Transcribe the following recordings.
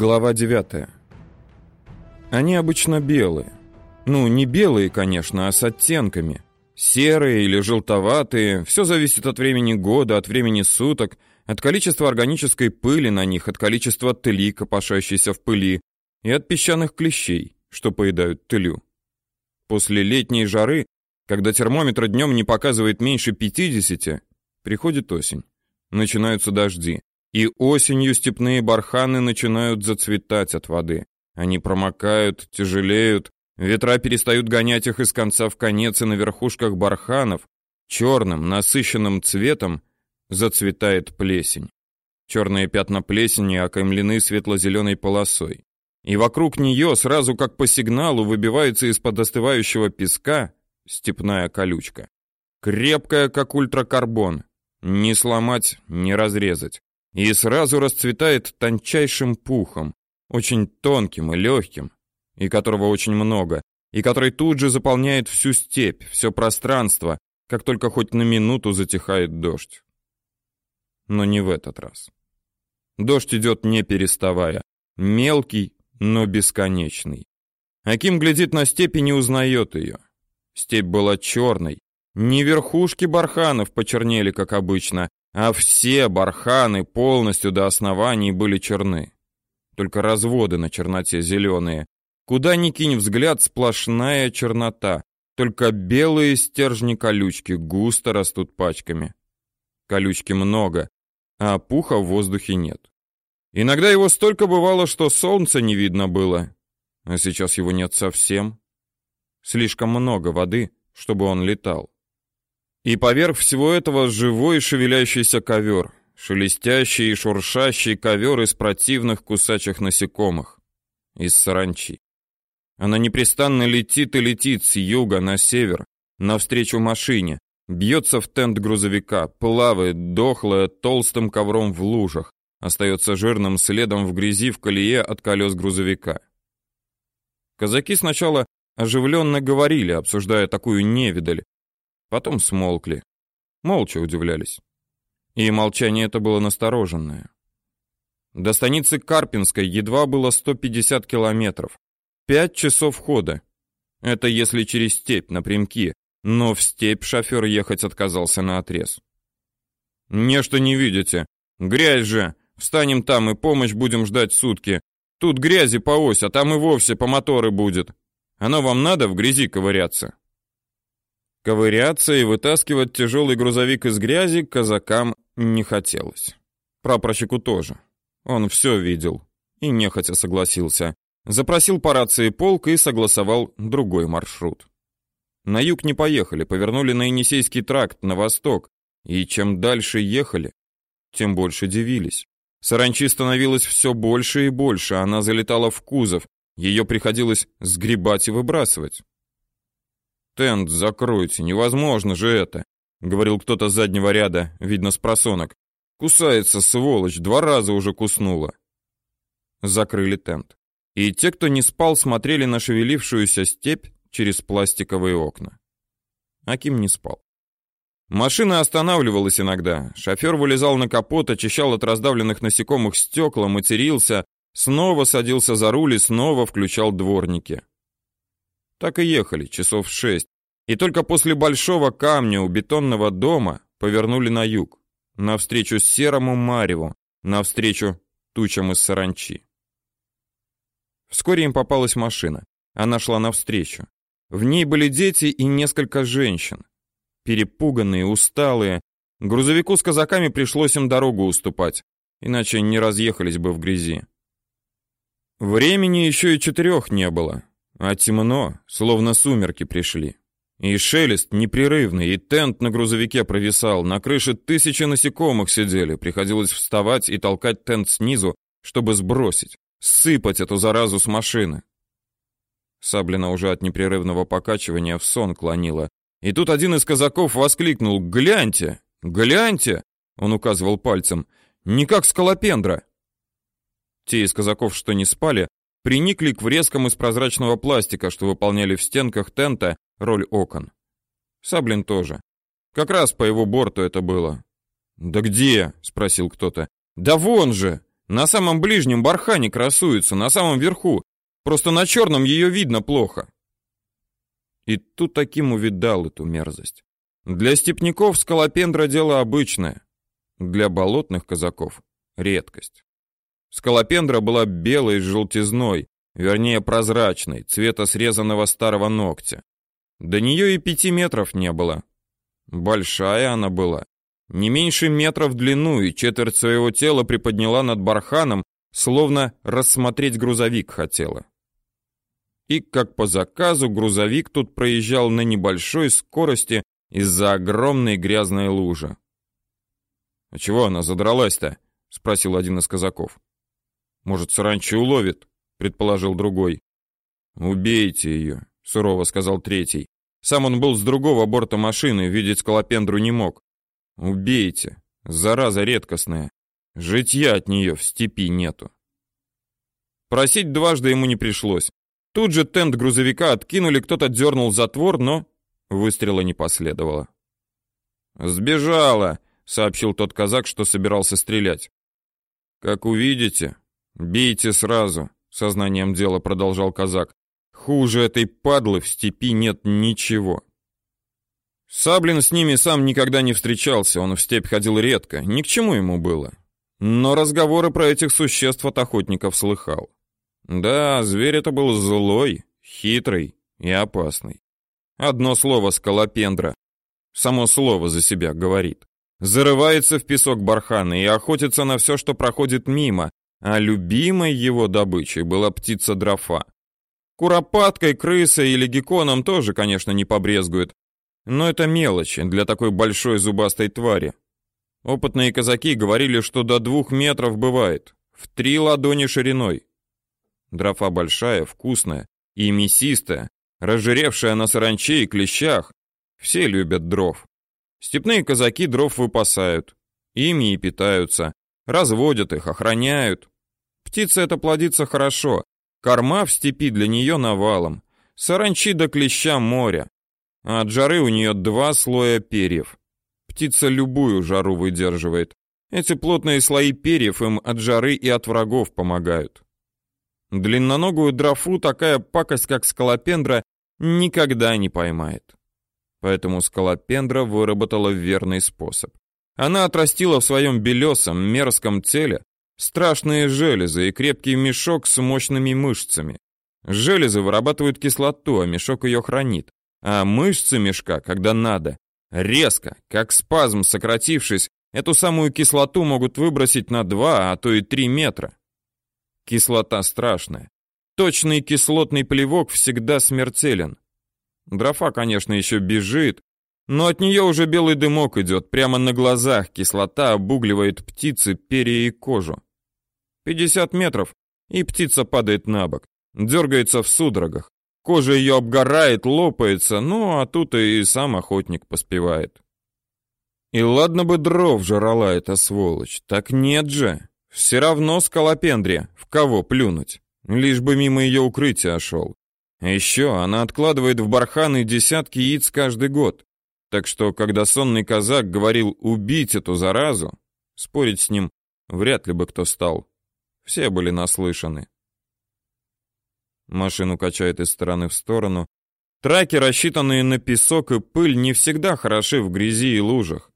Глава 9. Они обычно белые. Ну, не белые, конечно, а с оттенками. Серые или желтоватые, все зависит от времени года, от времени суток, от количества органической пыли на них, от количества тли, копошащейся в пыли, и от песчаных клещей, что поедают тылю. После летней жары, когда термометр днем не показывает меньше 50, приходит осень. Начинаются дожди. И осенью степные барханы начинают зацветать от воды. Они промокают, тяжелеют, ветра перестают гонять их из конца в конец, и на верхушках барханов черным, насыщенным цветом зацветает плесень. Черные пятна плесени окаймлены светло-зеленой полосой. И вокруг нее, сразу как по сигналу, выбивается из-под остывающего песка степная колючка. Крепкая, как ультракарбон. Не сломать, не разрезать и сразу расцветает тончайшим пухом, очень тонким и легким, и которого очень много, и который тут же заполняет всю степь, все пространство, как только хоть на минуту затихает дождь. Но не в этот раз. Дождь идет не переставая, мелкий, но бесконечный. Аким глядит на степь и не узнает ее. Степь была черной, не верхушки барханов почернели, как обычно, а все барханы полностью до оснований были черны. Только разводы на черноте зеленые. Куда ни кинь взгляд, сплошная чернота. Только белые стержни колючки густо растут пачками. Колючки много, а пуха в воздухе нет. Иногда его столько бывало, что солнца не видно было, а сейчас его нет совсем. Слишком много воды, чтобы он летал. И поверх всего этого живой шевелящийся ковер, шелестящий и шуршащий ковер из противных кусачих насекомых, из саранчи. Она непрестанно летит и летит с юга на север, навстречу машине, бьется в тент грузовика, плавает, дохлая, толстым ковром в лужах, остается жирным следом в грязи в колее от колес грузовика. Казаки сначала оживленно говорили, обсуждая такую невидаль, Потом смолкли. Молча удивлялись. И молчание это было настороженное. До станицы Карпинской едва было 150 километров. Пять часов хода. Это если через степь напрямки, но в степь шофер ехать отказался на отрез. «Нечто не видите. Грязь же. Встанем там и помощь будем ждать сутки. Тут грязи по ось, а там и вовсе по моторы будет. Оно вам надо в грязи ковыряться?» Ковыряться и вытаскивать тяжелый грузовик из грязи казакам не хотелось. Прапорщику тоже. Он все видел и нехотя согласился. Запросил по рации полк и согласовал другой маршрут. На юг не поехали, повернули на Енисейский тракт, на восток. И чем дальше ехали, тем больше дивились. Саранчи становилось все больше и больше, она залетала в кузов, ее приходилось сгребать и выбрасывать. «Тент закройте, невозможно же это!» — говорил кто-то с заднего ряда, видно с просонок. «Кусается, сволочь, два раза уже куснула!» Закрыли тент. И те, кто не спал, смотрели на шевелившуюся степь через пластиковые окна. Аким не спал. Машина останавливалась иногда. Шофер вылезал на капот, очищал от раздавленных насекомых стекла, матерился, снова садился за руль и снова включал дворники. Так и ехали, часов шесть. И только после большого камня у бетонного дома повернули на юг, навстречу серому мареву, навстречу тучам из саранчи. Вскоре им попалась машина. Она шла навстречу. В ней были дети и несколько женщин. Перепуганные, усталые. Грузовику с казаками пришлось им дорогу уступать, иначе не разъехались бы в грязи. Времени еще и четырех не было. А темно, словно сумерки пришли. И шелест непрерывный, и тент на грузовике провисал, на крыше тысячи насекомых сидели, приходилось вставать и толкать тент снизу, чтобы сбросить, сыпать эту заразу с машины. Саблина уже от непрерывного покачивания в сон клонила. И тут один из казаков воскликнул «Гляньте! Гляньте!» Он указывал пальцем. «Не как скалопендра!» Те из казаков, что не спали, приникли к врезкам из прозрачного пластика, что выполняли в стенках тента роль окон. Саблин тоже. Как раз по его борту это было. «Да где?» — спросил кто-то. «Да вон же! На самом ближнем бархане красуется, на самом верху. Просто на черном ее видно плохо. И тут таким увидал эту мерзость. Для степняков скалопендра дело обычное. Для болотных казаков редкость. Скалопендра была белой с желтизной, вернее прозрачной, цвета срезанного старого ногтя. До нее и пяти метров не было. Большая она была, не меньше метра в длину и четверть своего тела приподняла над барханом, словно рассмотреть грузовик хотела. И как по заказу грузовик тут проезжал на небольшой скорости из-за огромной грязной лужи. «А чего она задралась-то?» — спросил один из казаков. «Может, саранчи уловит?» — предположил другой. «Убейте ее», — сурово сказал третий. Сам он был с другого борта машины, видеть скалопендру не мог. «Убейте, зараза редкостная. Житья от нее в степи нету». Просить дважды ему не пришлось. Тут же тент грузовика откинули, кто-то дернул затвор, но выстрела не последовало. «Сбежала!» — сообщил тот казак, что собирался стрелять. «Как увидите, бейте сразу», — сознанием дела продолжал казак. «Хуже этой падлы в степи нет ничего». Саблин с ними сам никогда не встречался, он в степь ходил редко, ни к чему ему было. Но разговоры про этих существ от охотников слыхал. Да, зверь это был злой, хитрый и опасный. Одно слово скалопендра. Само слово за себя говорит. Зарывается в песок бархана и охотится на все, что проходит мимо, а любимой его добычей была птица дрофа. Куропаткой, крысой или гекконом тоже, конечно, не побрезгует, но это мелочи для такой большой зубастой твари. Опытные казаки говорили, что до двух метров бывает, в три ладони шириной. Дрофа большая, вкусная и мясистая, разжиревшая на саранче и клещах. Все любят дров. Степные казаки дров выпасают, ими и питаются, разводят их, охраняют. Птица эта плодится хорошо, корма в степи для нее навалом, саранчи до клеща моря. А от жары у нее два слоя перьев. Птица любую жару выдерживает. Эти плотные слои перьев им от жары и от врагов помогают. Длинноногую дрофу такая пакость, как скалопендра, никогда не поймает. Поэтому скалопендра выработала верный способ. Она отрастила в своем белесом, мерзком теле страшные железы и крепкий мешок с мощными мышцами. Железы вырабатывают кислоту, а мешок ее хранит. А мышцы мешка, когда надо, резко, как спазм сократившись, эту самую кислоту могут выбросить на 2, а то и 3 метра. Кислота страшная. Точный кислотный плевок всегда смертелен. Дрофа, конечно, еще бежит, но от нее уже белый дымок идет, прямо на глазах кислота обугливает птицы перья и кожу. 50 метров, и птица падает на бок, дергается в судорогах. Кожа ее обгорает, лопается, ну а тут и сам охотник поспевает. И ладно бы дров жрала эта сволочь, так нет же. Все равно скалопендрия, в кого плюнуть, лишь бы мимо ее укрытия шел. Еще она откладывает в барханы десятки яиц каждый год. Так что, когда сонный казак говорил убить эту заразу, спорить с ним вряд ли бы кто стал. Все были наслышаны. Машину качает из стороны в сторону. Траки, рассчитанные на песок и пыль, не всегда хороши в грязи и лужах.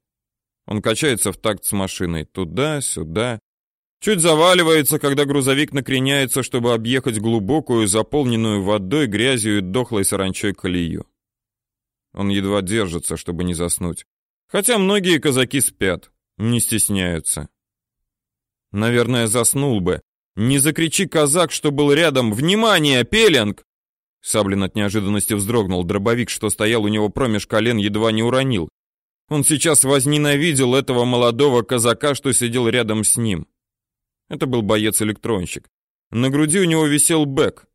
Он качается в такт с машиной туда-сюда, Чуть заваливается, когда грузовик накреняется, чтобы объехать глубокую, заполненную водой, грязью и дохлой саранчой колею. Он едва держится, чтобы не заснуть. Хотя многие казаки спят, не стесняются. Наверное, заснул бы. Не закричи казак, что был рядом. Внимание, пеленг! Саблин от неожиданности вздрогнул. Дробовик, что стоял у него промеж колен, едва не уронил. Он сейчас возненавидел этого молодого казака, что сидел рядом с ним. Это был боец-электронщик. На груди у него висел бэк.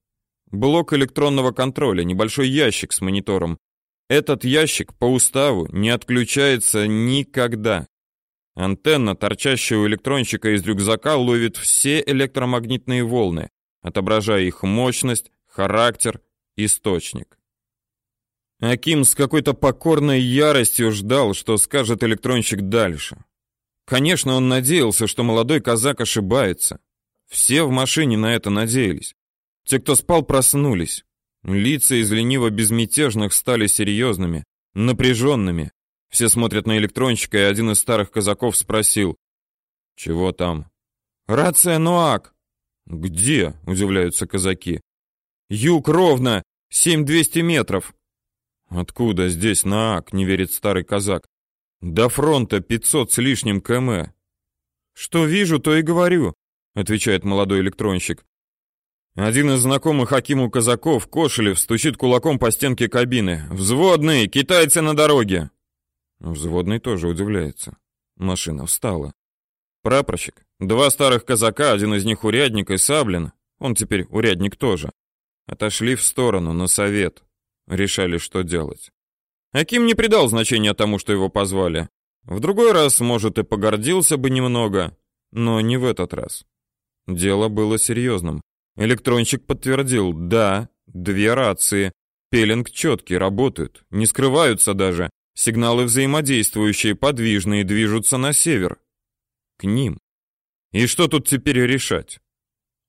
Блок электронного контроля, небольшой ящик с монитором. Этот ящик по уставу не отключается никогда. Антенна, торчащая у электронщика из рюкзака, ловит все электромагнитные волны, отображая их мощность, характер, источник. Аким с какой-то покорной яростью ждал, что скажет электронщик дальше. Конечно, он надеялся, что молодой казак ошибается. Все в машине на это надеялись. Те, кто спал, проснулись. Лица из лениво безмятежных стали серьезными, напряженными. Все смотрят на электронщика, и один из старых казаков спросил: "Чего там?" "Рация Нуак". "Где?" удивляются казаки. "Юг ровно, семь двести метров". "Откуда здесь Наак?" не верит старый казак. "До фронта пятьсот с лишним км". "Что вижу, то и говорю", отвечает молодой электронщик. Один из знакомых Акиму казаков, Кошелев, стучит кулаком по стенке кабины. «Взводный! Китайцы на дороге!» Взводный тоже удивляется. Машина встала. Прапорщик, два старых казака, один из них урядник и Саблин, он теперь урядник тоже, отошли в сторону на совет. Решали, что делать. Аким не придал значения тому, что его позвали. В другой раз, может, и погордился бы немного, но не в этот раз. Дело было серьезным. Электронщик подтвердил: "Да, две рации. Пелинг четкий, работают, не скрываются даже. Сигналы взаимодействующие, подвижные, движутся на север. К ним. И что тут теперь решать?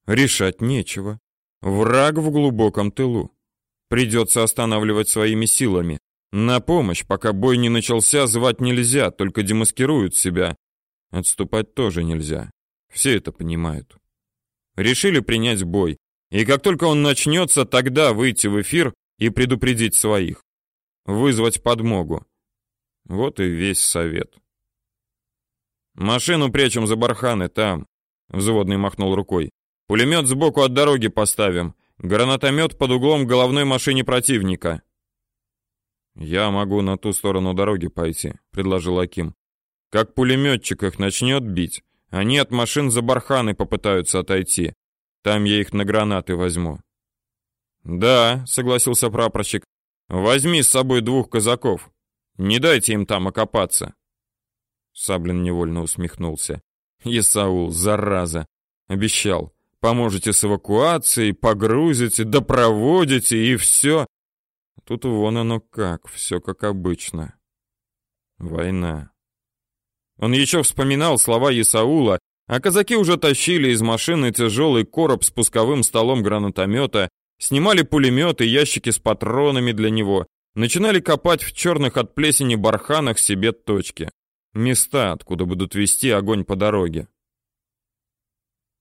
Решать нечего. Враг в глубоком тылу. Придется останавливать своими силами. На помощь, пока бой не начался, звать нельзя, только демаскируют себя. Отступать тоже нельзя. Все это понимают решили принять бой. И как только он начнется, тогда выйти в эфир и предупредить своих. Вызвать подмогу. Вот и весь совет. Машину прячем за барханы там, взводный махнул рукой. Пулемет сбоку от дороги поставим. Гранатомет под углом к головной машине противника. Я могу на ту сторону дороги пойти, предложил Аким. Как пулеметчик их начнет бить, они от машин за барханы попытаются отойти. Там я их на гранаты возьму. Да, согласился прапорщик. Возьми с собой двух казаков. Не дайте им там окопаться. Саблин невольно усмехнулся. Исаул, зараза, обещал, поможете с эвакуацией, погрузите, допроводите и все. Тут вон оно как, все как обычно. Война. Он еще вспоминал слова Исаула, а казаки уже тащили из машины тяжелый короб с пусковым столом гранатомета, снимали пулемет и ящики с патронами для него, начинали копать в черных от плесени барханах себе точки, места, откуда будут вести огонь по дороге.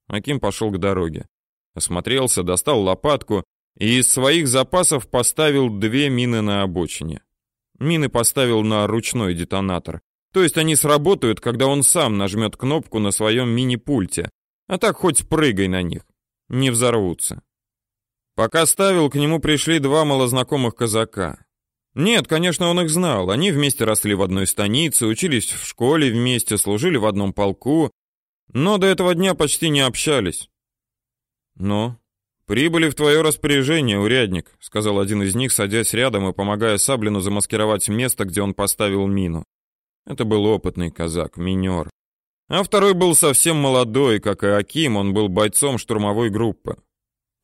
Аким пошел к дороге, осмотрелся, достал лопатку и из своих запасов поставил две мины на обочине. Мины поставил на ручной детонатор. То есть они сработают, когда он сам нажмет кнопку на своем мини-пульте. А так хоть прыгай на них. Не взорвутся. Пока ставил, к нему пришли два малознакомых казака. Нет, конечно, он их знал. Они вместе росли в одной станице, учились в школе вместе, служили в одном полку, но до этого дня почти не общались. Но прибыли в твое распоряжение, урядник, сказал один из них, садясь рядом и помогая Саблину замаскировать место, где он поставил мину. Это был опытный казак, минер. А второй был совсем молодой, как и Аким, он был бойцом штурмовой группы.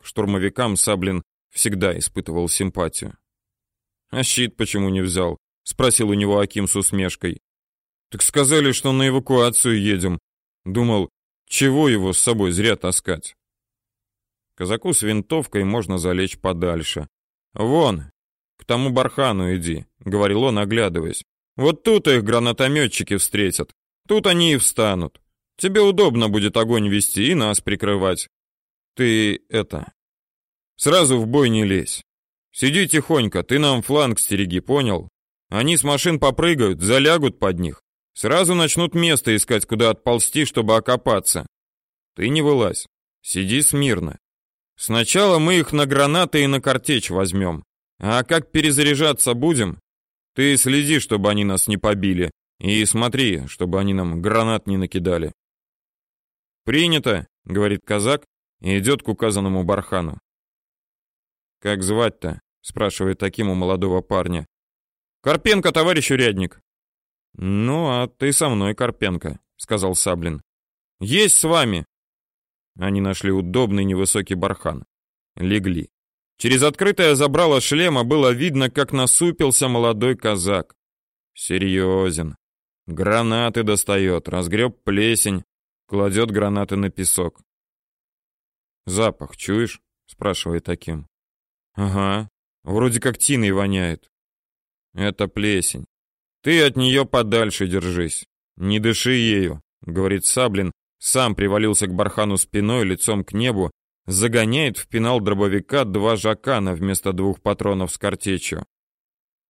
К штурмовикам Саблин всегда испытывал симпатию. А щит почему не взял? спросил у него Аким с усмешкой. Так сказали, что на эвакуацию едем. Думал, чего его с собой зря таскать. Казаку с винтовкой можно залечь подальше. Вон, к тому бархану иди, говорил он, оглядываясь. Вот тут их гранатометчики встретят. Тут они и встанут. Тебе удобно будет огонь вести и нас прикрывать. Ты это сразу в бой не лезь. Сиди тихонько, ты нам фланг стереги, понял? Они с машин попрыгают, залягут под них. Сразу начнут место искать, куда отползти, чтобы окопаться. Ты не вылазь. Сиди смирно. Сначала мы их на гранаты и на картечь возьмем. А как перезаряжаться будем, ты следи, чтобы они нас не побили, и смотри, чтобы они нам гранат не накидали. Принято, говорит казак и идет к указанному бархану. Как звать-то? спрашивает таким у молодого парня. Карпенко, товарищ урядник. Ну, а ты со мной, Карпенко, сказал Саблин. Есть с вами. Они нашли удобный невысокий бархан. Легли. Через открытое забрало шлема было видно, как насупился молодой казак. Серьезен. Гранаты достает, разгреб плесень, кладет гранаты на песок. Запах чуешь? спрашивает таким. Ага, вроде как тиной воняет. Это плесень. Ты от нее подальше держись. Не дыши ею, говорит Саблин, сам привалился к бархану спиной, лицом к небу, загоняет в пенал дробовика два жакана вместо двух патронов с картечью.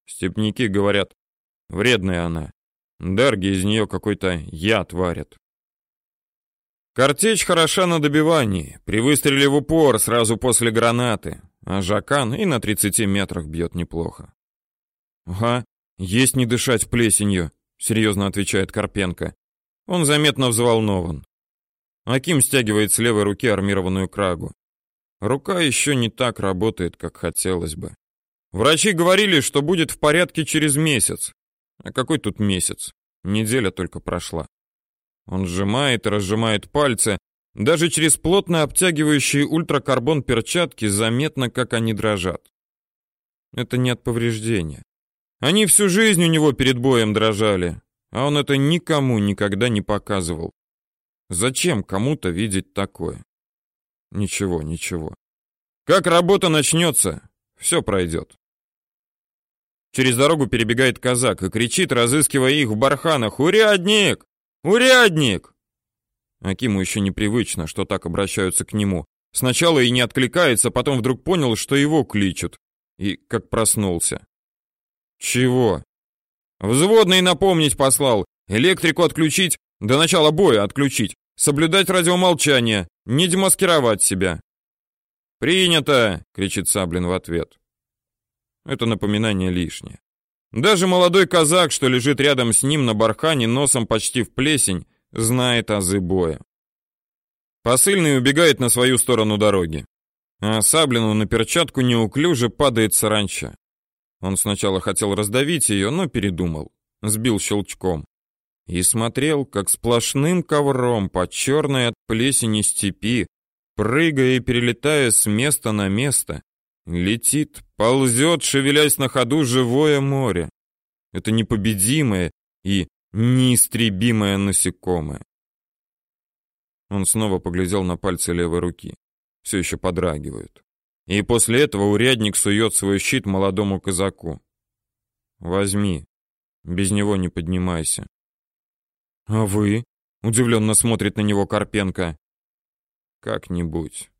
Степники говорят, вредная она. Дарги из нее какой-то яд варят. Картечь хороша на добивании, при выстреле в упор сразу после гранаты, а жакан и на 30 метрах бьет неплохо. «Ага, есть не дышать плесенью», — серьезно отвечает Карпенко. Он заметно взволнован. Аким стягивает с левой руки армированную крагу. Рука еще не так работает, как хотелось бы. Врачи говорили, что будет в порядке через месяц. А какой тут месяц? Неделя только прошла. Он сжимает и разжимает пальцы. Даже через плотно обтягивающие ультракарбон перчатки заметно, как они дрожат. Это не от повреждения. Они всю жизнь у него перед боем дрожали, а он это никому никогда не показывал. Зачем кому-то видеть такое? Ничего, ничего. Как работа начнется, все пройдет. Через дорогу перебегает казак и кричит, разыскивая их в барханах: "Урядник! Урядник!" Акиму еще непривычно, что так обращаются к нему. Сначала и не откликается, потом вдруг понял, что его кличут, и как проснулся. Чего? Взводный напомнить послал, электрику отключить, до начала боя отключить, соблюдать радиомолчание, не демаскировать себя. Принято, кричит Саблин в ответ. Это напоминание лишнее. Даже молодой казак, что лежит рядом с ним на бархане, носом почти в плесень, знает азы боя. Посыльный убегает на свою сторону дороги, а Саблину на перчатку неуклюже падает саранча. Он сначала хотел раздавить ее, но передумал, сбил щелчком и смотрел, как сплошным ковром по черной от плесени степи, прыгая и перелетая с места на место, летит, ползет, шевелясь на ходу живое море. Это непобедимое и неистребимое насекомое. Он снова поглядел на пальцы левой руки. Все еще подрагивают. И после этого урядник сует свой щит молодому казаку. Возьми. Без него не поднимайся. А вы? Удивленно смотрит на него Карпенко. Как-нибудь.